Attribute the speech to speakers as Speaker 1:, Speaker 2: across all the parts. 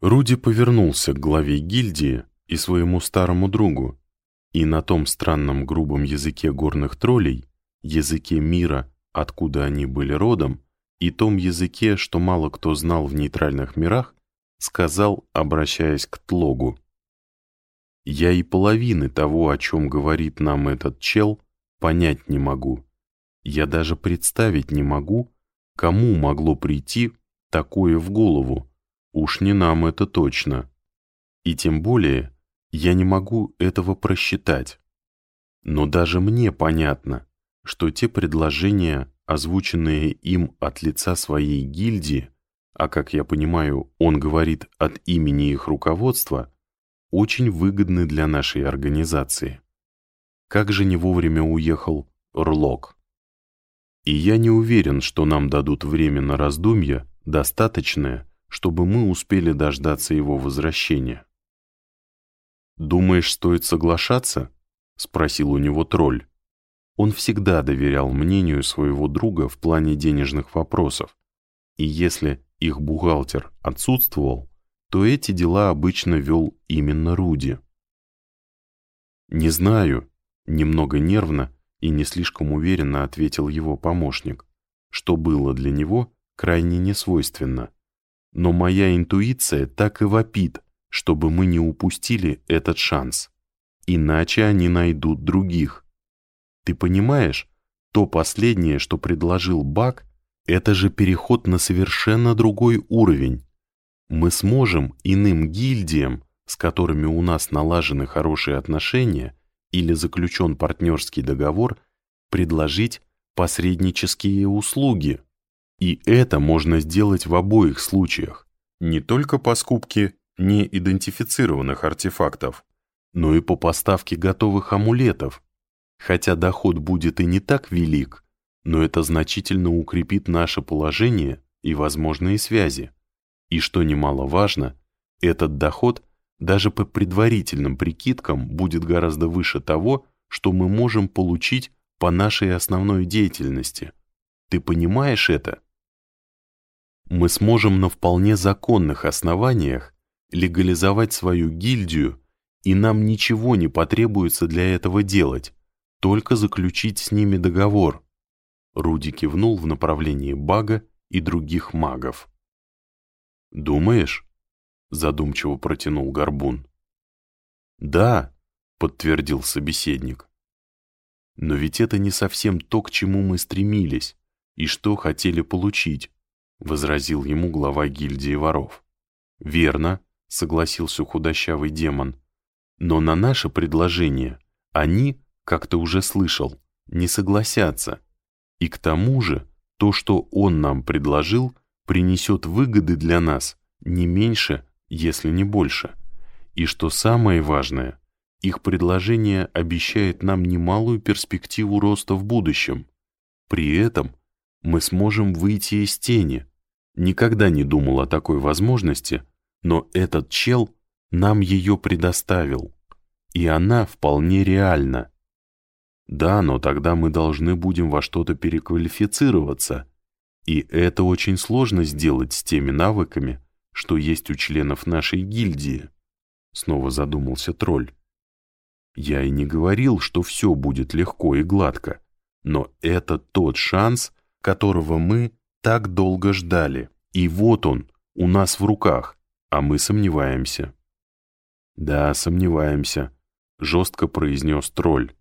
Speaker 1: Руди повернулся к главе гильдии и своему старому другу, и на том странном грубом языке горных троллей, языке мира, откуда они были родом, и том языке, что мало кто знал в нейтральных мирах, сказал, обращаясь к Тлогу. «Я и половины того, о чем говорит нам этот чел, понять не могу. Я даже представить не могу, кому могло прийти такое в голову. Уж не нам это точно. И тем более я не могу этого просчитать. Но даже мне понятно, что те предложения, озвученные им от лица своей гильдии, а как я понимаю, он говорит от имени их руководства, очень выгодны для нашей организации. Как же не вовремя уехал Рлок. И я не уверен, что нам дадут время на раздумья, достаточное, чтобы мы успели дождаться его возвращения. «Думаешь, стоит соглашаться?» — спросил у него тролль. Он всегда доверял мнению своего друга в плане денежных вопросов, и если их бухгалтер отсутствовал, то эти дела обычно вел именно Руди. «Не знаю», — немного нервно и не слишком уверенно ответил его помощник, что было для него крайне несвойственно. Но моя интуиция так и вопит, чтобы мы не упустили этот шанс. Иначе они найдут других. Ты понимаешь, то последнее, что предложил Бак, это же переход на совершенно другой уровень. Мы сможем иным гильдиям, с которыми у нас налажены хорошие отношения или заключен партнерский договор, предложить посреднические услуги. И это можно сделать в обоих случаях. Не только по скупке неидентифицированных артефактов, но и по поставке готовых амулетов, Хотя доход будет и не так велик, но это значительно укрепит наше положение и возможные связи. И что немаловажно, этот доход даже по предварительным прикидкам будет гораздо выше того, что мы можем получить по нашей основной деятельности. Ты понимаешь это? Мы сможем на вполне законных основаниях легализовать свою гильдию, и нам ничего не потребуется для этого делать, только заключить с ними договор. Руди кивнул в направлении Бага и других магов. «Думаешь?» — задумчиво протянул Горбун. «Да», — подтвердил собеседник. «Но ведь это не совсем то, к чему мы стремились и что хотели получить», — возразил ему глава гильдии воров. «Верно», — согласился худощавый демон. «Но на наше предложение они как ты уже слышал, не согласятся. И к тому же, то, что он нам предложил, принесет выгоды для нас не меньше, если не больше. И что самое важное, их предложение обещает нам немалую перспективу роста в будущем. При этом мы сможем выйти из тени. Никогда не думал о такой возможности, но этот чел нам ее предоставил. И она вполне реальна. Да, но тогда мы должны будем во что-то переквалифицироваться. И это очень сложно сделать с теми навыками, что есть у членов нашей гильдии. Снова задумался тролль. Я и не говорил, что все будет легко и гладко, но это тот шанс, которого мы так долго ждали. И вот он, у нас в руках, а мы сомневаемся. Да, сомневаемся, жестко произнес тролль.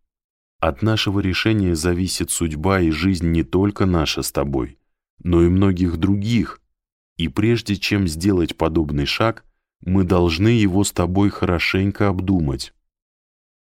Speaker 1: От нашего решения зависит судьба и жизнь не только наша с тобой, но и многих других. И прежде чем сделать подобный шаг, мы должны его с тобой хорошенько обдумать.